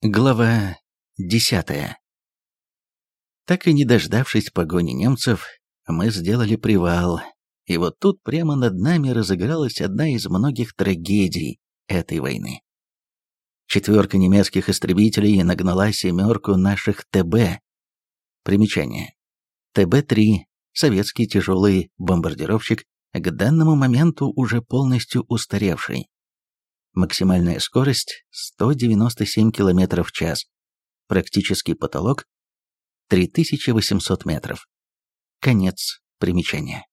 Глава десятая. Так и не дождавшись погони немцев, мы сделали привал, и вот тут прямо над нами разыгралась одна из многих трагедий этой войны. Четверка немецких истребителей нагнала семерку наших ТБ. Примечание. ТБ-3, советский тяжелый бомбардировщик, к данному моменту уже полностью устаревший. Максимальная скорость 197 км в час. Практический потолок 3800 метров. Конец примечания.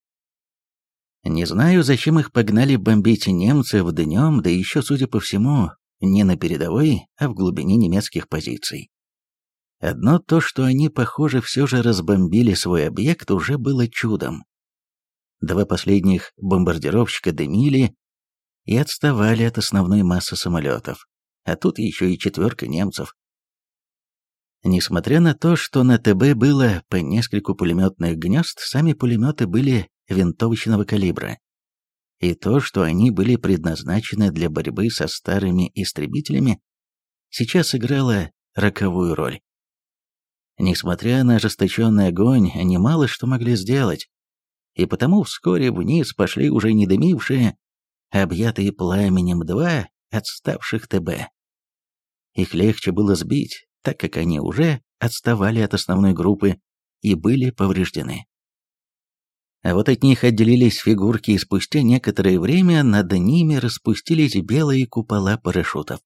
Не знаю, зачем их погнали бомбить немцы в днем, да еще, судя по всему, не на передовой, а в глубине немецких позиций. Одно то, что они, похоже, все же разбомбили свой объект, уже было чудом. Два последних бомбардировщика дымили и отставали от основной массы самолетов, а тут еще и четверка немцев. Несмотря на то, что на ТБ было по нескольку пулеметных гнезд, сами пулеметы были винтовочного калибра. И то, что они были предназначены для борьбы со старыми истребителями, сейчас играло роковую роль. Несмотря на ожесточенный огонь, они мало что могли сделать, и потому вскоре вниз пошли уже не дымившие, объятые пламенем два отставших ТБ. Их легче было сбить, так как они уже отставали от основной группы и были повреждены. А вот от них отделились фигурки, и спустя некоторое время над ними распустились белые купола парашютов.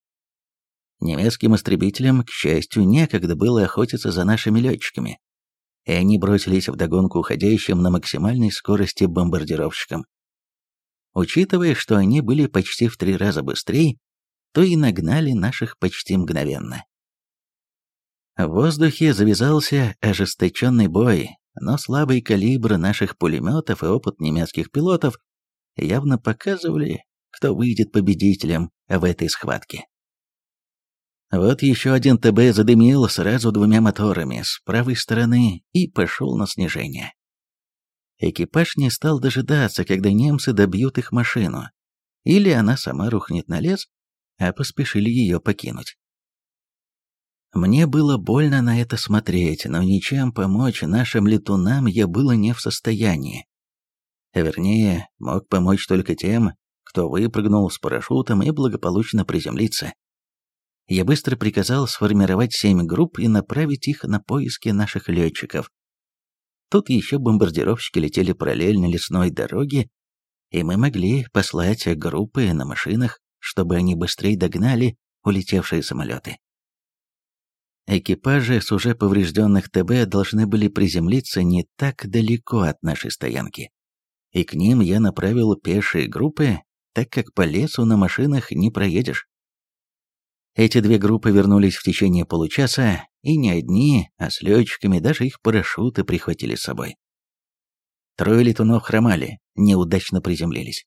Немецким истребителям, к счастью, некогда было охотиться за нашими летчиками, и они бросились вдогонку уходящим на максимальной скорости бомбардировщикам. Учитывая, что они были почти в три раза быстрее, то и нагнали наших почти мгновенно. В воздухе завязался ожесточенный бой, но слабый калибр наших пулеметов и опыт немецких пилотов явно показывали, кто выйдет победителем в этой схватке. Вот еще один ТБ задымил сразу двумя моторами с правой стороны и пошел на снижение. Экипаж не стал дожидаться, когда немцы добьют их машину, или она сама рухнет на лес, а поспешили ее покинуть. Мне было больно на это смотреть, но ничем помочь нашим летунам я было не в состоянии. Вернее, мог помочь только тем, кто выпрыгнул с парашютом и благополучно приземлиться. Я быстро приказал сформировать семь групп и направить их на поиски наших летчиков, Тут еще бомбардировщики летели параллельно лесной дороге, и мы могли послать группы на машинах, чтобы они быстрее догнали улетевшие самолеты. Экипажи с уже поврежденных ТБ должны были приземлиться не так далеко от нашей стоянки, и к ним я направил пешие группы, так как по лесу на машинах не проедешь. Эти две группы вернулись в течение получаса, и не одни, а с летчиками даже их парашюты прихватили с собой. Трое летунов хромали, неудачно приземлились.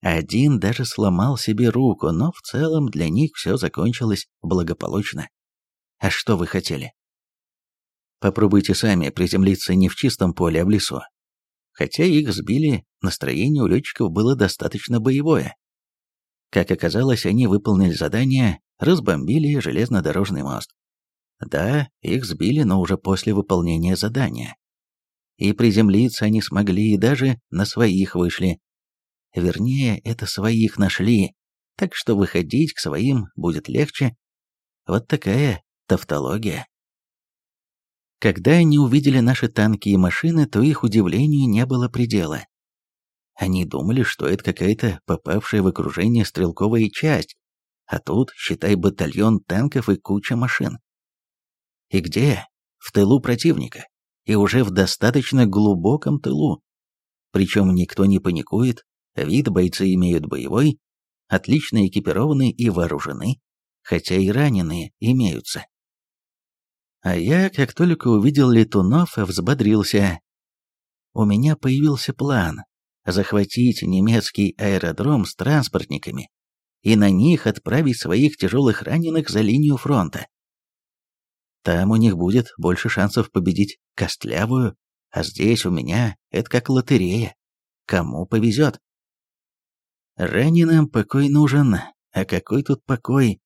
Один даже сломал себе руку, но в целом для них все закончилось благополучно. А что вы хотели? Попробуйте сами приземлиться не в чистом поле, а в лесу. Хотя их сбили, настроение у летчиков было достаточно боевое. Как оказалось, они выполнили задание, разбомбили железнодорожный мост. Да, их сбили, но уже после выполнения задания. И приземлиться они смогли, и даже на своих вышли. Вернее, это своих нашли, так что выходить к своим будет легче. Вот такая тавтология. Когда они увидели наши танки и машины, то их удивлению не было предела. Они думали, что это какая-то попавшая в окружение стрелковая часть, а тут, считай, батальон танков и куча машин. И где? В тылу противника. И уже в достаточно глубоком тылу. Причем никто не паникует, вид бойцы имеют боевой, отлично экипированы и вооружены, хотя и раненые имеются. А я, как только увидел летунов, взбодрился. У меня появился план захватить немецкий аэродром с транспортниками и на них отправить своих тяжелых раненых за линию фронта. Там у них будет больше шансов победить Костлявую, а здесь у меня это как лотерея. Кому повезет. Раненым покой нужен, а какой тут покой?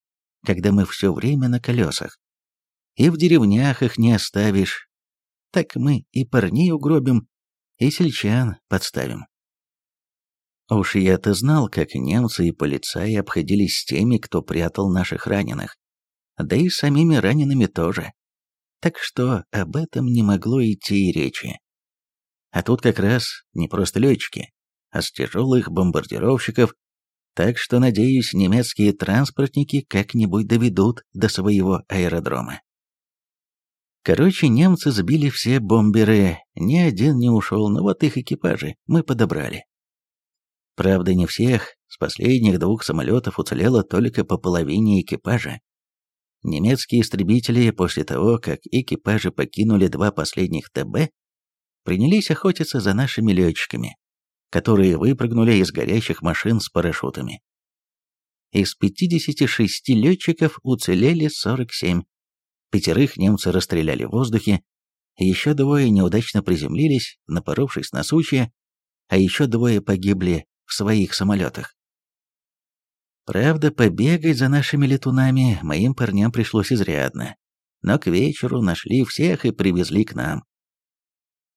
когда мы все время на колесах. И в деревнях их не оставишь. Так мы и парней угробим, и сельчан подставим. Уж я-то знал, как немцы и полицаи обходились с теми, кто прятал наших раненых. Да и самими ранеными тоже. Так что об этом не могло идти и речи. А тут как раз не просто летчики, а с тяжелых бомбардировщиков, так что, надеюсь, немецкие транспортники как-нибудь доведут до своего аэродрома. Короче, немцы сбили все бомберы, ни один не ушел, но вот их экипажи мы подобрали. Правда, не всех, с последних двух самолетов уцелело только по половине экипажа. Немецкие истребители после того, как экипажи покинули два последних ТБ, принялись охотиться за нашими летчиками, которые выпрыгнули из горящих машин с парашютами. Из 56 летчиков уцелели 47. Пятерых немцы расстреляли в воздухе, еще двое неудачно приземлились, напоровшись на сучья, а еще двое погибли в своих самолетах. Правда, побегать за нашими летунами моим парням пришлось изрядно, но к вечеру нашли всех и привезли к нам.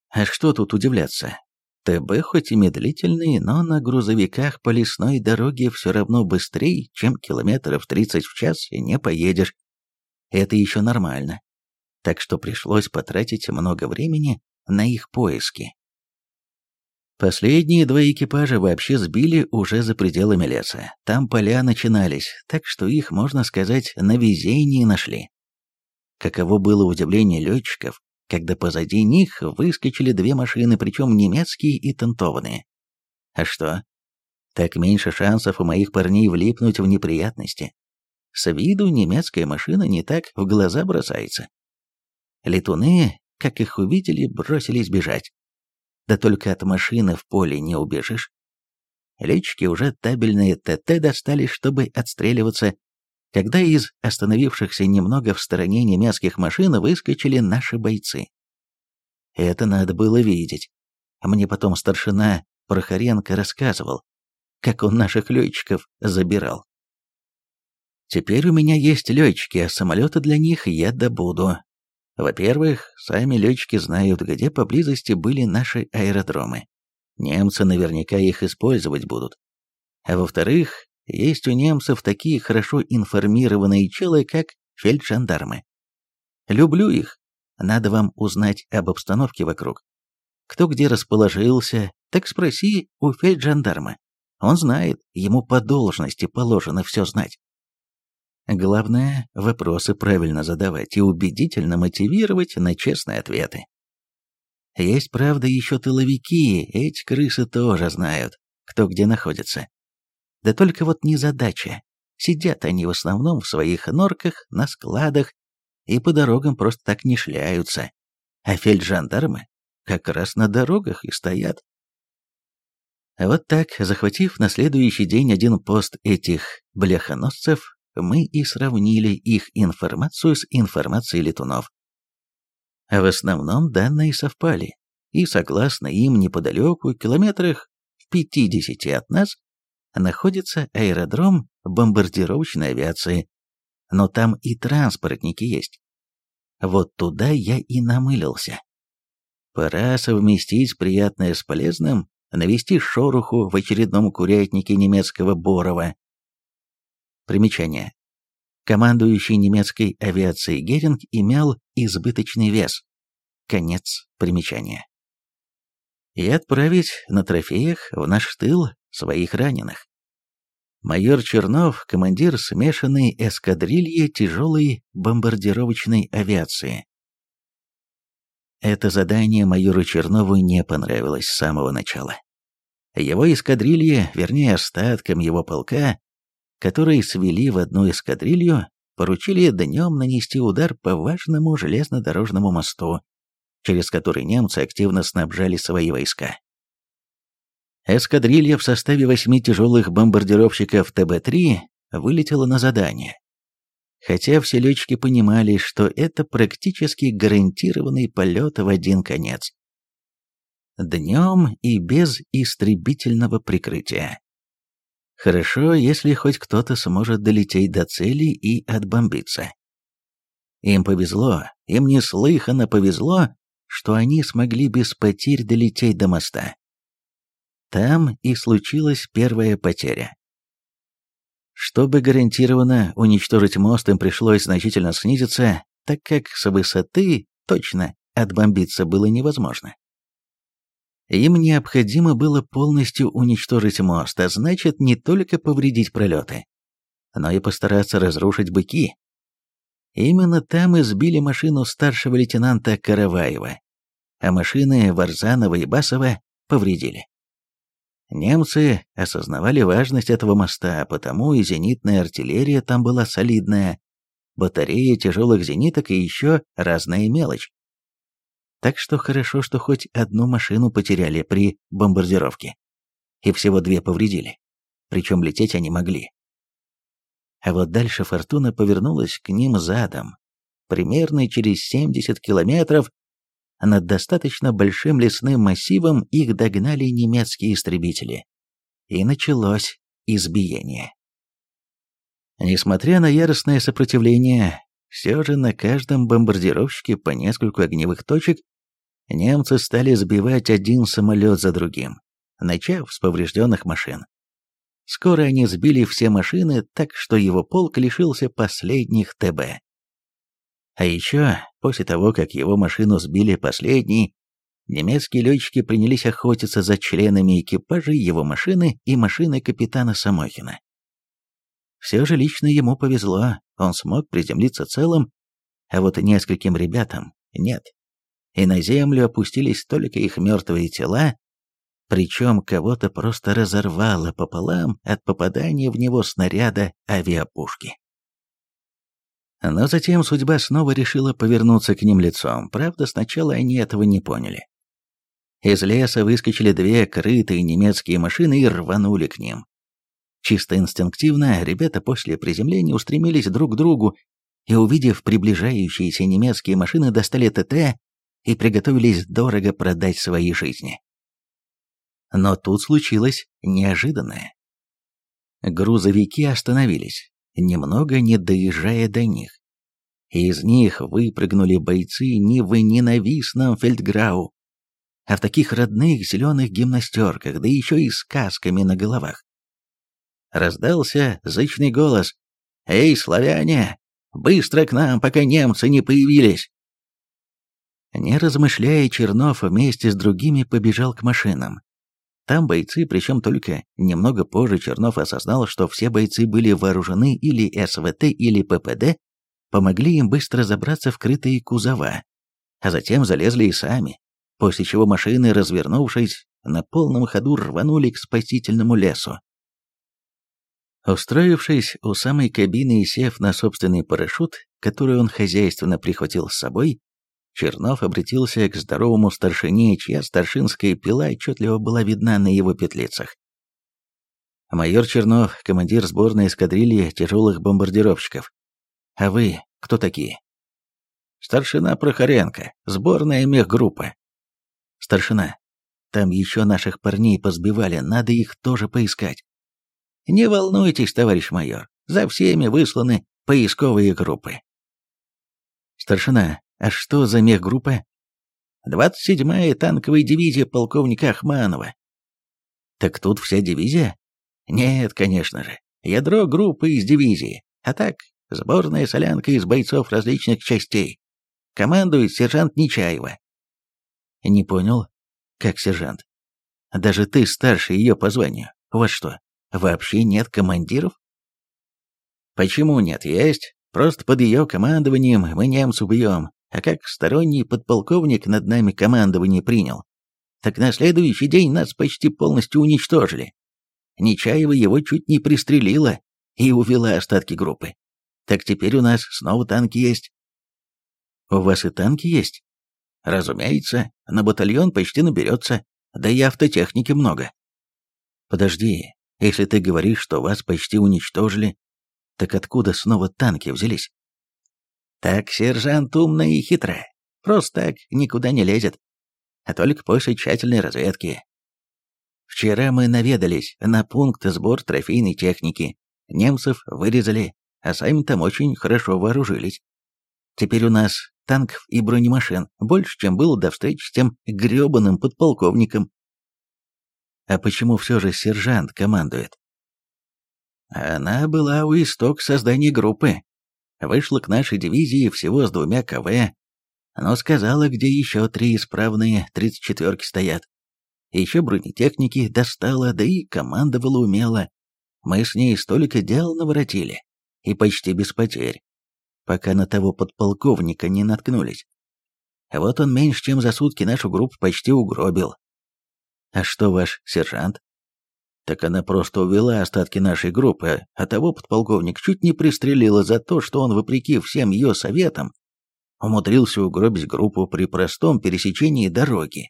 А что тут удивляться? ТБ хоть и медлительный, но на грузовиках по лесной дороге все равно быстрее, чем километров 30 в час не поедешь. Это еще нормально. Так что пришлось потратить много времени на их поиски. Последние два экипажа вообще сбили уже за пределами леса. Там поля начинались, так что их, можно сказать, на везении нашли. Каково было удивление летчиков, когда позади них выскочили две машины, причем немецкие и тентованные. А что? Так меньше шансов у моих парней влипнуть в неприятности. С виду немецкая машина не так в глаза бросается. Летуны, как их увидели, бросились бежать. Да только от машины в поле не убежишь. Летчики уже табельные ТТ достали, чтобы отстреливаться, когда из остановившихся немного в стороне немецких машин выскочили наши бойцы. Это надо было видеть. Мне потом старшина Прохоренко рассказывал, как он наших летчиков забирал. Теперь у меня есть летчики, а самолеты для них я добуду. Во-первых, сами летчики знают, где поблизости были наши аэродромы. Немцы наверняка их использовать будут. А во-вторых, есть у немцев такие хорошо информированные челы, как фельджандармы. Люблю их. Надо вам узнать об обстановке вокруг. Кто где расположился, так спроси у фельджандарма. Он знает, ему по должности положено все знать. Главное, вопросы правильно задавать и убедительно мотивировать на честные ответы. Есть, правда, еще тыловики, эти крысы тоже знают, кто где находится. Да только вот не задача. Сидят они в основном в своих норках, на складах и по дорогам просто так не шляются. А фельджандармы как раз на дорогах и стоят. Вот так, захватив на следующий день один пост этих бляхоносцев, мы и сравнили их информацию с информацией летунов. А в основном данные совпали, и согласно им неподалеку, километрах в 50 от нас, находится аэродром бомбардировочной авиации, но там и транспортники есть. Вот туда я и намылился. Пора совместить приятное с полезным, навести шороху в очередном курятнике немецкого Борова, Примечание. Командующий немецкой авиацией Геринг имел избыточный вес. Конец примечания. И отправить на трофеях в наш тыл своих раненых. Майор Чернов, командир смешанной эскадрильи тяжелой бомбардировочной авиации. Это задание майору Чернову не понравилось с самого начала. Его эскадрилье, вернее остаткам его полка, которые свели в одну эскадрилью, поручили днем нанести удар по важному железнодорожному мосту, через который немцы активно снабжали свои войска. Эскадрилья в составе восьми тяжелых бомбардировщиков ТБ-3 вылетела на задание. Хотя все летчики понимали, что это практически гарантированный полет в один конец. Днем и без истребительного прикрытия. Хорошо, если хоть кто-то сможет долететь до цели и отбомбиться. Им повезло, им неслыханно повезло, что они смогли без потерь долететь до моста. Там и случилась первая потеря. Чтобы гарантированно уничтожить мост, им пришлось значительно снизиться, так как с высоты точно отбомбиться было невозможно. Им необходимо было полностью уничтожить мост, а значит не только повредить пролеты, но и постараться разрушить быки. Именно там избили машину старшего лейтенанта Караваева, а машины Варзанова и Басова повредили. Немцы осознавали важность этого моста, а потому и зенитная артиллерия там была солидная, батарея тяжелых зениток и еще разная мелочь. Так что хорошо, что хоть одну машину потеряли при бомбардировке. И всего две повредили. Причем лететь они могли. А вот дальше Фортуна повернулась к ним задом. Примерно через 70 километров над достаточно большим лесным массивом их догнали немецкие истребители. И началось избиение. Несмотря на яростное сопротивление, все же на каждом бомбардировщике по нескольку огневых точек немцы стали сбивать один самолет за другим, начав с поврежденных машин. Скоро они сбили все машины, так что его полк лишился последних ТБ. А еще, после того, как его машину сбили последней, немецкие летчики принялись охотиться за членами экипажа его машины и машины капитана Самохина. Все же лично ему повезло, он смог приземлиться целым, а вот нескольким ребятам нет и на землю опустились только их мертвые тела, причем кого-то просто разорвало пополам от попадания в него снаряда авиапушки. Но затем судьба снова решила повернуться к ним лицом, правда, сначала они этого не поняли. Из леса выскочили две крытые немецкие машины и рванули к ним. Чисто инстинктивно ребята после приземления устремились друг к другу и, увидев приближающиеся немецкие машины, достали ТТ и приготовились дорого продать свои жизни. Но тут случилось неожиданное. Грузовики остановились, немного не доезжая до них. Из них выпрыгнули бойцы не в ненавистном фельдграу, а в таких родных зеленых гимнастерках, да еще и с касками на головах. Раздался зычный голос «Эй, славяне, быстро к нам, пока немцы не появились!» Не размышляя, Чернов вместе с другими побежал к машинам. Там бойцы, причем только немного позже Чернов осознал, что все бойцы были вооружены или СВТ, или ППД, помогли им быстро забраться в крытые кузова, а затем залезли и сами, после чего машины, развернувшись, на полном ходу рванули к спасительному лесу. Устроившись у самой кабины и сев на собственный парашют, который он хозяйственно прихватил с собой, Чернов обратился к здоровому старшине, чья старшинская пила отчетливо была видна на его петлицах. «Майор Чернов, командир сборной эскадрильи тяжелых бомбардировщиков. А вы кто такие?» «Старшина Прохоренко, сборная мехгруппа». «Старшина, там еще наших парней позбивали, надо их тоже поискать». «Не волнуйтесь, товарищ майор, за всеми высланы поисковые группы». «Старшина, а что за мехгруппа? 27-я танковая дивизия полковника Ахманова. Так тут вся дивизия? Нет, конечно же. Ядро группы из дивизии. А так, сборная солянка из бойцов различных частей. Командует сержант Нечаева. Не понял. Как сержант? Даже ты старше ее по званию. Вас что, вообще нет командиров? Почему нет? Есть. Просто под ее командованием мы немцев бьем, а как сторонний подполковник над нами командование принял, так на следующий день нас почти полностью уничтожили. Нечаева его чуть не пристрелила и увела остатки группы. Так теперь у нас снова танки есть. У вас и танки есть? Разумеется, на батальон почти наберется, да и автотехники много. Подожди, если ты говоришь, что вас почти уничтожили, так откуда снова танки взялись? Так сержант умная и хитрая. Просто так никуда не лезет. А только после тщательной разведки. Вчера мы наведались на пункт сбор трофейной техники. Немцев вырезали, а сами там очень хорошо вооружились. Теперь у нас танков и бронемашин больше, чем было до встречи с тем гребаным подполковником. А почему все же сержант командует? Она была у исток создания группы. Вышла к нашей дивизии всего с двумя КВ, но сказала, где еще три исправные тридцать четверки стоят. Еще бронетехники достала, да и командовала умело. Мы с ней столько дел наворотили, и почти без потерь, пока на того подполковника не наткнулись. Вот он меньше, чем за сутки нашу группу почти угробил. А что ваш сержант? Так она просто увела остатки нашей группы, а того подполковник чуть не пристрелила за то, что он, вопреки всем ее советам, умудрился угробить группу при простом пересечении дороги.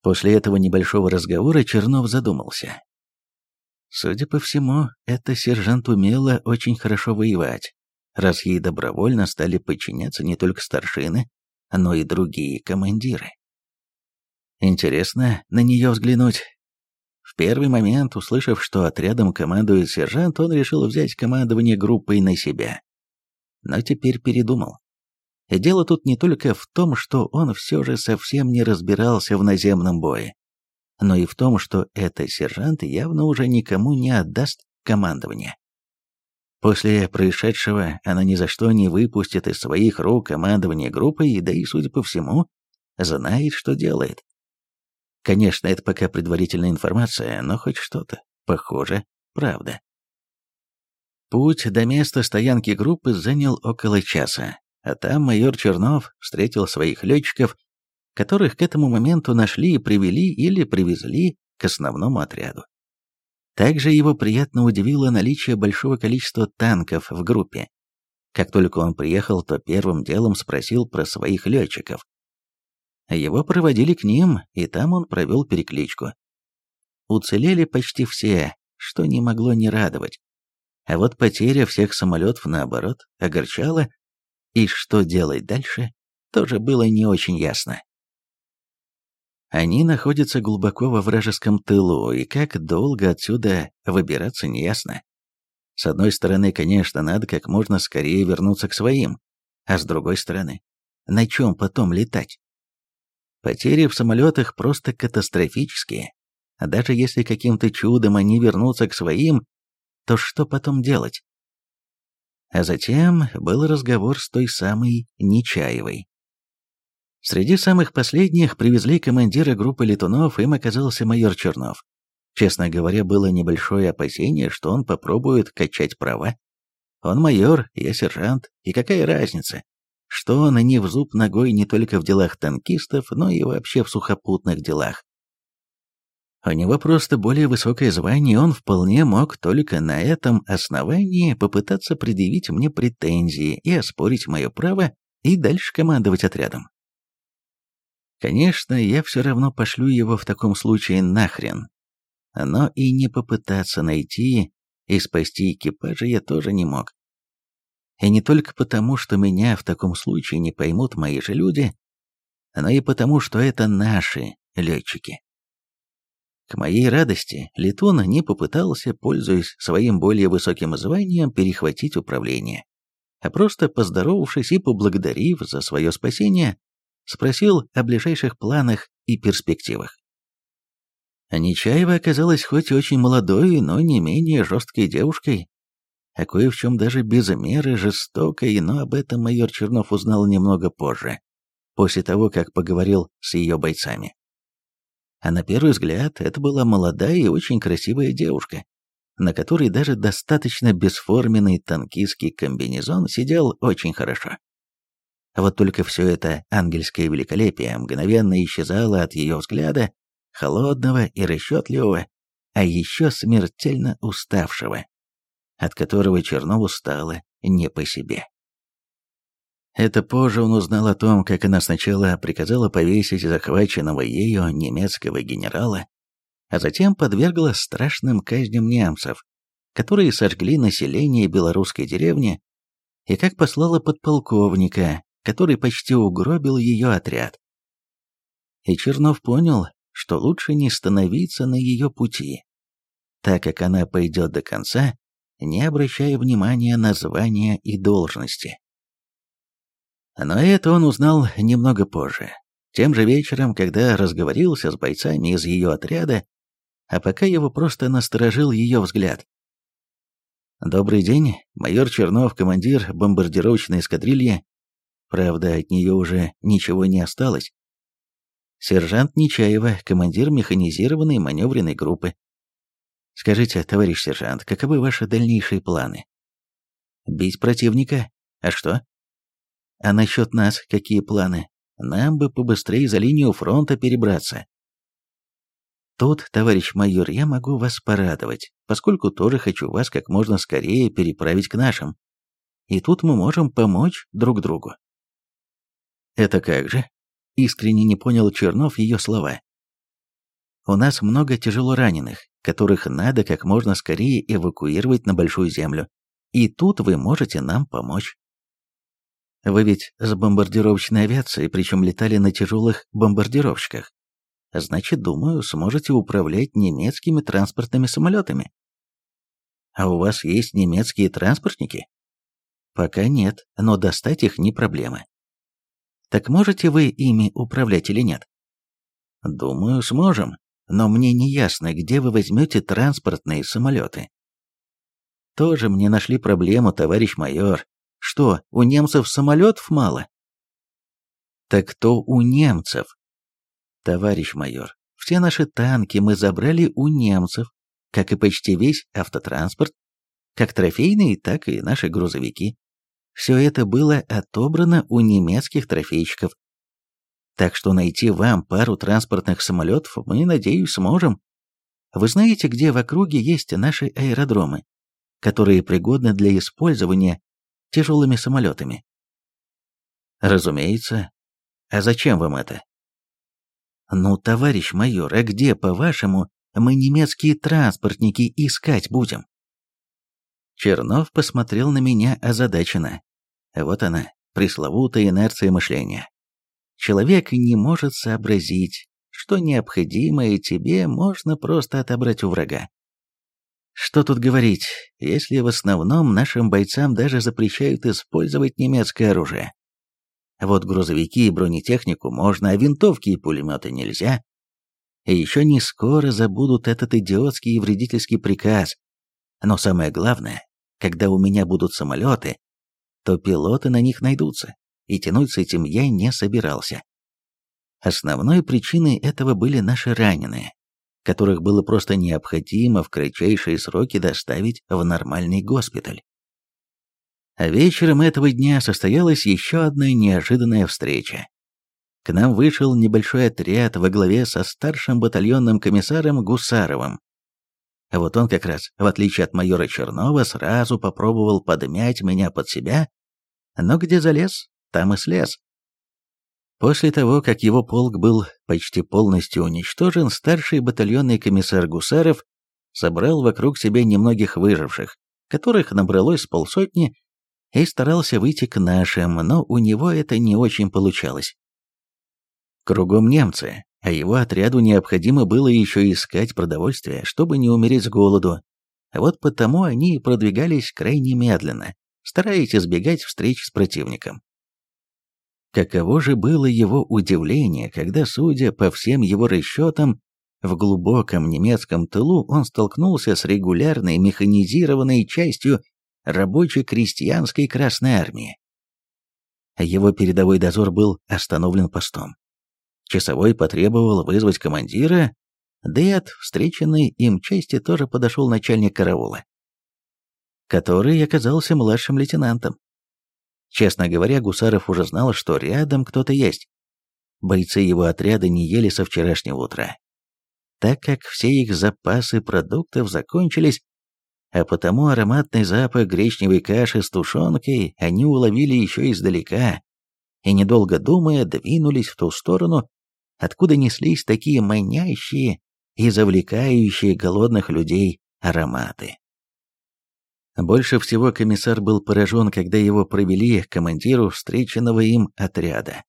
После этого небольшого разговора Чернов задумался. Судя по всему, эта сержант умела очень хорошо воевать, раз ей добровольно стали подчиняться не только старшины, но и другие командиры. Интересно на нее взглянуть. Первый момент, услышав, что отрядом командует сержант, он решил взять командование группой на себя. Но теперь передумал. Дело тут не только в том, что он все же совсем не разбирался в наземном бое, но и в том, что этот сержант явно уже никому не отдаст командование. После происшедшего она ни за что не выпустит из своих рук командование группой, да и, судя по всему, знает, что делает. Конечно, это пока предварительная информация, но хоть что-то, похоже, правда. Путь до места стоянки группы занял около часа, а там майор Чернов встретил своих летчиков, которых к этому моменту нашли и привели или привезли к основному отряду. Также его приятно удивило наличие большого количества танков в группе. Как только он приехал, то первым делом спросил про своих летчиков. Его проводили к ним, и там он провел перекличку. Уцелели почти все, что не могло не радовать. А вот потеря всех самолетов, наоборот, огорчала, и что делать дальше, тоже было не очень ясно. Они находятся глубоко во вражеском тылу, и как долго отсюда выбираться неясно. С одной стороны, конечно, надо как можно скорее вернуться к своим, а с другой стороны, на чем потом летать? Потери в самолетах просто катастрофические. А даже если каким-то чудом они вернутся к своим, то что потом делать? А затем был разговор с той самой Нечаевой. Среди самых последних привезли командира группы летунов, им оказался майор Чернов. Честно говоря, было небольшое опасение, что он попробует качать права. Он майор, я сержант, и какая разница? Что он не в зуб ногой не только в делах танкистов, но и вообще в сухопутных делах. У него просто более высокое звание, он вполне мог только на этом основании попытаться предъявить мне претензии и оспорить мое право и дальше командовать отрядом. Конечно, я все равно пошлю его в таком случае нахрен. Но и не попытаться найти и спасти экипажа я тоже не мог. И не только потому, что меня в таком случае не поймут мои же люди, но и потому, что это наши летчики. К моей радости, Летун не попытался, пользуясь своим более высоким званием, перехватить управление, а просто поздоровавшись и поблагодарив за свое спасение, спросил о ближайших планах и перспективах. Нечаева оказалась хоть и очень молодой, но не менее жесткой девушкой, а кое в чем даже без меры жестокой, но об этом майор Чернов узнал немного позже, после того, как поговорил с ее бойцами. А на первый взгляд это была молодая и очень красивая девушка, на которой даже достаточно бесформенный танкистский комбинезон сидел очень хорошо. Вот только все это ангельское великолепие мгновенно исчезало от ее взгляда, холодного и расчетливого, а еще смертельно уставшего от которого Чернову стало не по себе. Это позже он узнал о том, как она сначала приказала повесить захваченного ею немецкого генерала, а затем подвергла страшным казням немцев, которые сожгли население белорусской деревни, и как послала подполковника, который почти угробил ее отряд. И Чернов понял, что лучше не становиться на ее пути, так как она пойдет до конца, не обращая внимания на звания и должности. Но это он узнал немного позже, тем же вечером, когда разговорился с бойцами из ее отряда, а пока его просто насторожил ее взгляд. «Добрый день, майор Чернов, командир бомбардировочной эскадрильи. Правда, от нее уже ничего не осталось. Сержант Нечаева, командир механизированной маневренной группы. Скажите, товарищ сержант, каковы ваши дальнейшие планы? Бить противника? А что? А насчет нас какие планы? Нам бы побыстрее за линию фронта перебраться. Тут, товарищ майор, я могу вас порадовать, поскольку тоже хочу вас как можно скорее переправить к нашим. И тут мы можем помочь друг другу. Это как же? Искренне не понял Чернов ее слова. У нас много тяжело раненых, которых надо как можно скорее эвакуировать на Большую Землю. И тут вы можете нам помочь. Вы ведь с бомбардировочной авиацией, причем летали на тяжелых бомбардировщиках. Значит, думаю, сможете управлять немецкими транспортными самолетами. А у вас есть немецкие транспортники? Пока нет, но достать их не проблема. Так можете вы ими управлять или нет? Думаю, сможем, но мне не ясно, где вы возьмете транспортные самолеты. Тоже мне нашли проблему, товарищ майор. Что, у немцев самолетов мало? Так то у немцев. Товарищ майор, все наши танки мы забрали у немцев, как и почти весь автотранспорт, как трофейные, так и наши грузовики. Все это было отобрано у немецких трофейщиков. Так что найти вам пару транспортных самолетов мы, надеюсь, сможем. Вы знаете, где в округе есть наши аэродромы, которые пригодны для использования тяжелыми самолетами? Разумеется. А зачем вам это? Ну, товарищ майор, а где, по-вашему, мы немецкие транспортники искать будем? Чернов посмотрел на меня озадаченно. Вот она, пресловутая инерция мышления. Человек не может сообразить, что необходимое тебе можно просто отобрать у врага. Что тут говорить, если в основном нашим бойцам даже запрещают использовать немецкое оружие. Вот грузовики и бронетехнику можно, а винтовки и пулеметы нельзя. И еще не скоро забудут этот идиотский и вредительский приказ. Но самое главное, когда у меня будут самолеты, то пилоты на них найдутся, и тянуть с этим я не собирался. Основной причиной этого были наши раненые, которых было просто необходимо в кратчайшие сроки доставить в нормальный госпиталь. А вечером этого дня состоялась еще одна неожиданная встреча. К нам вышел небольшой отряд во главе со старшим батальонным комиссаром Гусаровым. А вот он как раз, в отличие от майора Чернова, сразу попробовал подмять меня под себя, но где залез, там и слез. После того, как его полк был почти полностью уничтожен, старший батальонный комиссар Гусаров собрал вокруг себя немногих выживших, которых набралось полсотни, и старался выйти к нашим, но у него это не очень получалось. Кругом немцы, а его отряду необходимо было еще искать продовольствие, чтобы не умереть с голоду. Вот потому они продвигались крайне медленно, стараясь избегать встреч с противником. Каково же было его удивление, когда, судя по всем его расчетам, в глубоком немецком тылу он столкнулся с регулярной механизированной частью рабочей крестьянской Красной Армии. Его передовой дозор был остановлен постом. Часовой потребовал вызвать командира, да и от встреченной им части тоже подошел начальник караула, который оказался младшим лейтенантом. Честно говоря, Гусаров уже знал, что рядом кто-то есть. Бойцы его отряда не ели со вчерашнего утра, так как все их запасы продуктов закончились, а потому ароматный запах гречневой каши с тушенкой они уловили еще издалека и, недолго думая, двинулись в ту сторону, откуда неслись такие манящие и завлекающие голодных людей ароматы. Больше всего комиссар был поражен, когда его провели к командиру встреченного им отряда.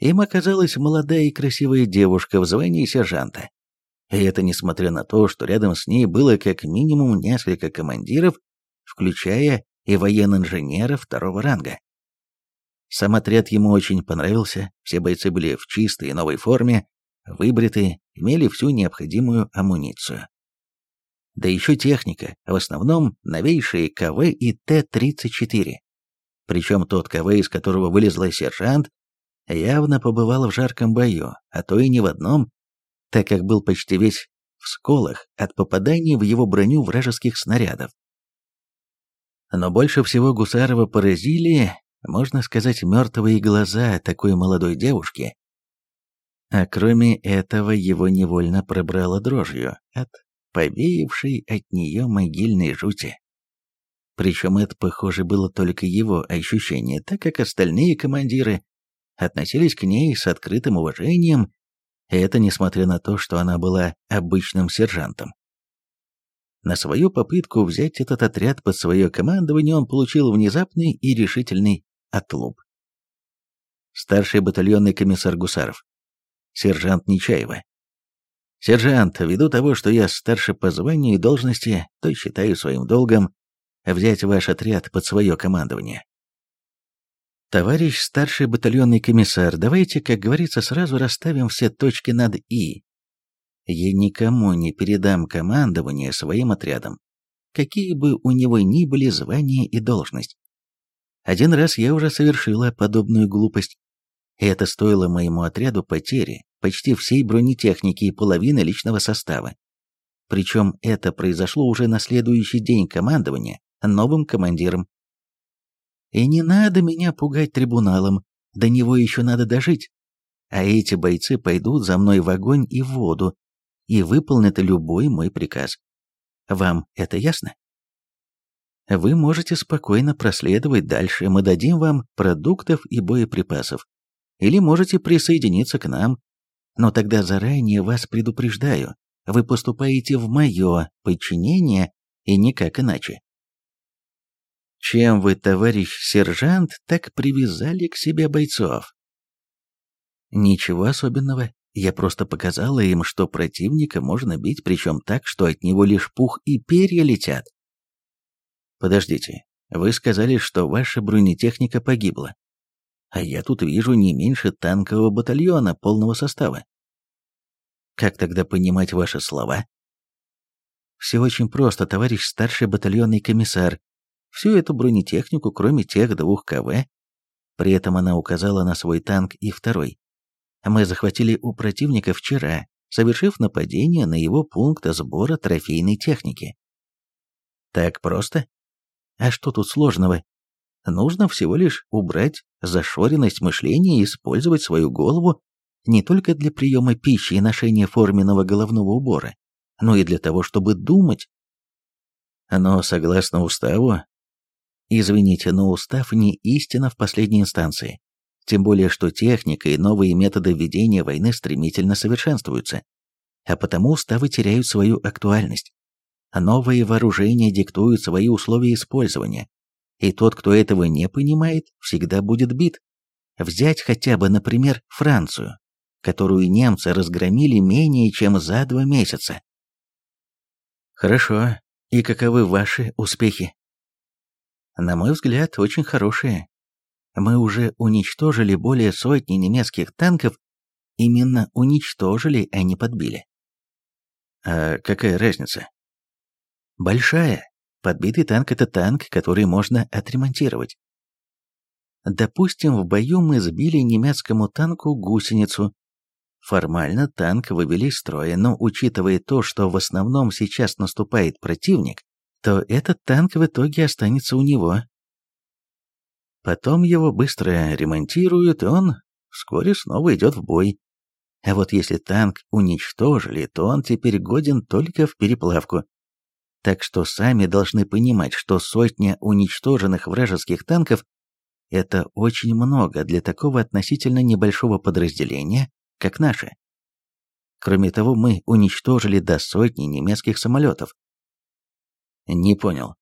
Им оказалась молодая и красивая девушка в звании сержанта. И это несмотря на то, что рядом с ней было как минимум несколько командиров, включая и военно-инженера второго ранга. Сам отряд ему очень понравился, все бойцы были в чистой новой форме, выбриты, имели всю необходимую амуницию. Да еще техника, в основном новейшие КВ и Т-34. Причем тот КВ, из которого вылезла сержант, явно побывал в жарком бою, а то и не в одном, так как был почти весь в сколах от попадания в его броню вражеских снарядов. Но больше всего Гусарова поразили, можно сказать, мертвые глаза такой молодой девушки. А кроме этого его невольно пробрало дрожью от повеявшей от нее могильной жути. Причем это, похоже, было только его ощущение, так как остальные командиры относились к ней с открытым уважением, это несмотря на то, что она была обычным сержантом. На свою попытку взять этот отряд под свое командование он получил внезапный и решительный отлуп. Старший батальонный комиссар Гусаров. Сержант Нечаева. Сержант, ввиду того, что я старше по званию и должности, то считаю своим долгом взять ваш отряд под свое командование. Товарищ старший батальонный комиссар, давайте, как говорится, сразу расставим все точки над «и». Я никому не передам командование своим отрядом, какие бы у него ни были звания и должность. Один раз я уже совершила подобную глупость. И это стоило моему отряду потери почти всей бронетехники и половины личного состава. Причем это произошло уже на следующий день командования новым командиром. И не надо меня пугать трибуналом, до него еще надо дожить. А эти бойцы пойдут за мной в огонь и в воду и выполнят любой мой приказ. Вам это ясно? Вы можете спокойно проследовать дальше, мы дадим вам продуктов и боеприпасов. Или можете присоединиться к нам. Но тогда заранее вас предупреждаю, вы поступаете в мое подчинение и никак иначе. Чем вы, товарищ сержант, так привязали к себе бойцов? Ничего особенного. Я просто показала им, что противника можно бить, причем так, что от него лишь пух и перья летят. Подождите, вы сказали, что ваша бронетехника погибла. А я тут вижу не меньше танкового батальона полного состава. Как тогда понимать ваши слова? Все очень просто, товарищ старший батальонный комиссар. Всю эту бронетехнику, кроме тех двух КВ, при этом она указала на свой танк и второй. Мы захватили у противника вчера, совершив нападение на его пункт сбора трофейной техники. Так просто? А что тут сложного? Нужно всего лишь убрать зашоренность мышления и использовать свою голову не только для приема пищи и ношения форменного головного убора, но и для того, чтобы думать. Но, согласно уставу, извините, но устав не истина в последней инстанции. Тем более, что техника и новые методы ведения войны стремительно совершенствуются, а потому уставы теряют свою актуальность. Новые вооружения диктуют свои условия использования, и тот, кто этого не понимает, всегда будет бит. Взять хотя бы, например, Францию, которую немцы разгромили менее чем за два месяца. Хорошо. И каковы ваши успехи? На мой взгляд, очень хорошие. Мы уже уничтожили более сотни немецких танков, именно уничтожили, а не подбили. А какая разница? Большая. Подбитый танк – это танк, который можно отремонтировать. Допустим, в бою мы сбили немецкому танку гусеницу. Формально танк вывели из строя, но учитывая то, что в основном сейчас наступает противник, то этот танк в итоге останется у него. Потом его быстро ремонтируют, и он вскоре снова идет в бой. А вот если танк уничтожили, то он теперь годен только в переплавку. Так что сами должны понимать, что сотня уничтоженных вражеских танков – это очень много для такого относительно небольшого подразделения, как наше. Кроме того, мы уничтожили до сотни немецких самолетов. Не понял.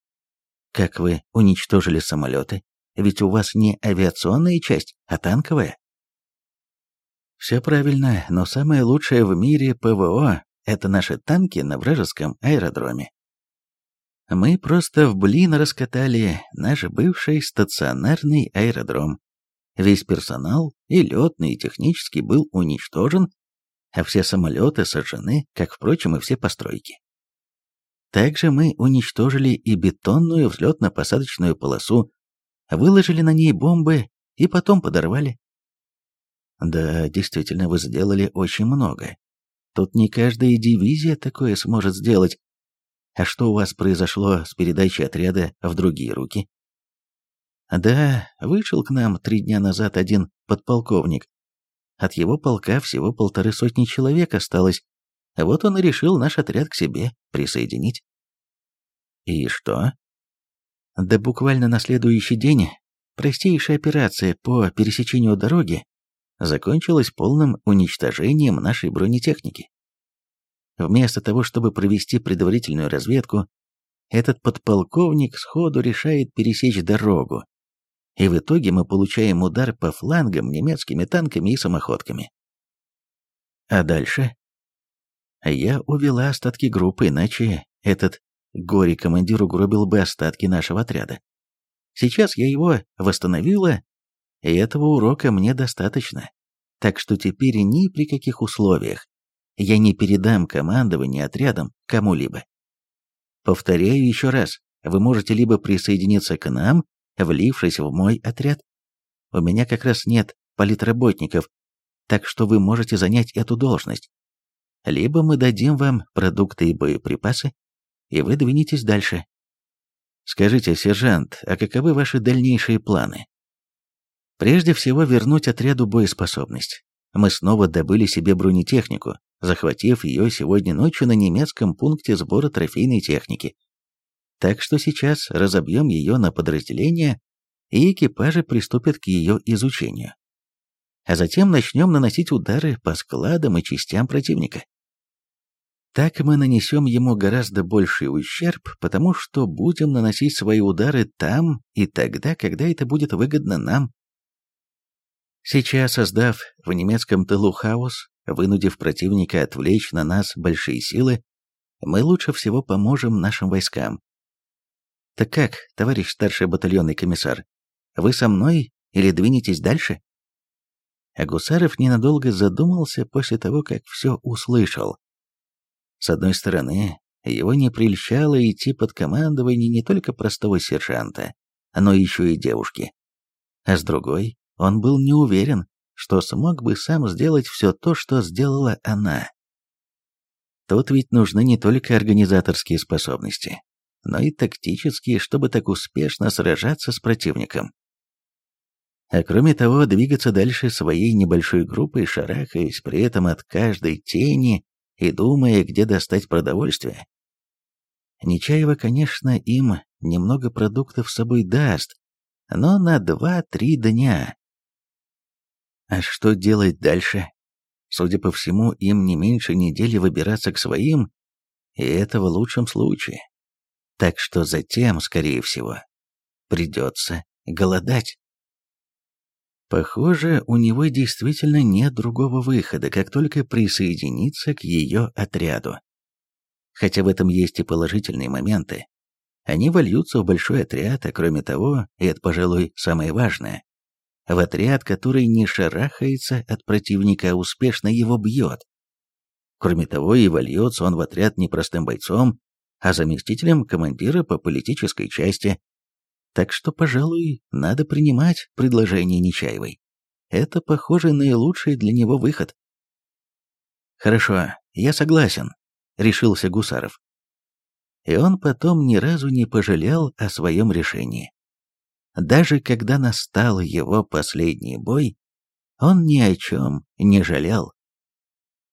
Как вы уничтожили самолеты? Ведь у вас не авиационная часть, а танковая. Все правильно, но самое лучшее в мире ПВО – это наши танки на вражеском аэродроме. Мы просто в блин раскатали наш бывший стационарный аэродром. Весь персонал, и летный, и технический, был уничтожен, а все самолеты сожжены, как, впрочем, и все постройки. Также мы уничтожили и бетонную взлетно-посадочную полосу, выложили на ней бомбы и потом подорвали. Да, действительно, вы сделали очень много. Тут не каждая дивизия такое сможет сделать, а что у вас произошло с передачей отряда в другие руки? Да, вышел к нам три дня назад один подполковник. От его полка всего полторы сотни человек осталось. Вот он и решил наш отряд к себе присоединить. И что? Да буквально на следующий день простейшая операция по пересечению дороги закончилась полным уничтожением нашей бронетехники. Вместо того, чтобы провести предварительную разведку, этот подполковник сходу решает пересечь дорогу. И в итоге мы получаем удар по флангам немецкими танками и самоходками. А дальше? Я увела остатки группы, иначе этот горе-командир угробил бы остатки нашего отряда. Сейчас я его восстановила, и этого урока мне достаточно. Так что теперь ни при каких условиях я не передам командование отрядом кому-либо. Повторяю еще раз, вы можете либо присоединиться к нам, влившись в мой отряд. У меня как раз нет политработников, так что вы можете занять эту должность. Либо мы дадим вам продукты и боеприпасы, и вы двинетесь дальше. Скажите, сержант, а каковы ваши дальнейшие планы? Прежде всего вернуть отряду боеспособность. Мы снова добыли себе бронетехнику, захватив ее сегодня ночью на немецком пункте сбора трофейной техники. Так что сейчас разобьем ее на подразделения, и экипажи приступят к ее изучению. А затем начнем наносить удары по складам и частям противника. Так мы нанесем ему гораздо больший ущерб, потому что будем наносить свои удары там и тогда, когда это будет выгодно нам. Сейчас, создав в немецком тылу хаос, Вынудив противника отвлечь на нас большие силы, мы лучше всего поможем нашим войскам. Так как, товарищ старший батальонный комиссар, вы со мной или двинетесь дальше? А Гусаров ненадолго задумался после того, как все услышал. С одной стороны, его не прельщало идти под командование не только простого сержанта, но еще и девушки. А с другой, он был не уверен, что смог бы сам сделать все то, что сделала она. Тут ведь нужны не только организаторские способности, но и тактические, чтобы так успешно сражаться с противником. А кроме того, двигаться дальше своей небольшой группой, шарахаясь при этом от каждой тени и думая, где достать продовольствие. Нечаева, конечно, им немного продуктов с собой даст, но на два-три дня, а что делать дальше? Судя по всему, им не меньше недели выбираться к своим, и это в лучшем случае. Так что затем, скорее всего, придется голодать. Похоже, у него действительно нет другого выхода, как только присоединиться к ее отряду. Хотя в этом есть и положительные моменты. Они вольются в большой отряд, а кроме того, и это, пожалуй, самое важное, в отряд, который не шарахается от противника, а успешно его бьет. Кроме того, и вольется он в отряд не простым бойцом, а заместителем командира по политической части. Так что, пожалуй, надо принимать предложение Нечаевой. Это, похоже, наилучший для него выход. «Хорошо, я согласен», — решился Гусаров. И он потом ни разу не пожалел о своем решении. Даже когда настал его последний бой, он ни о чем не жалел.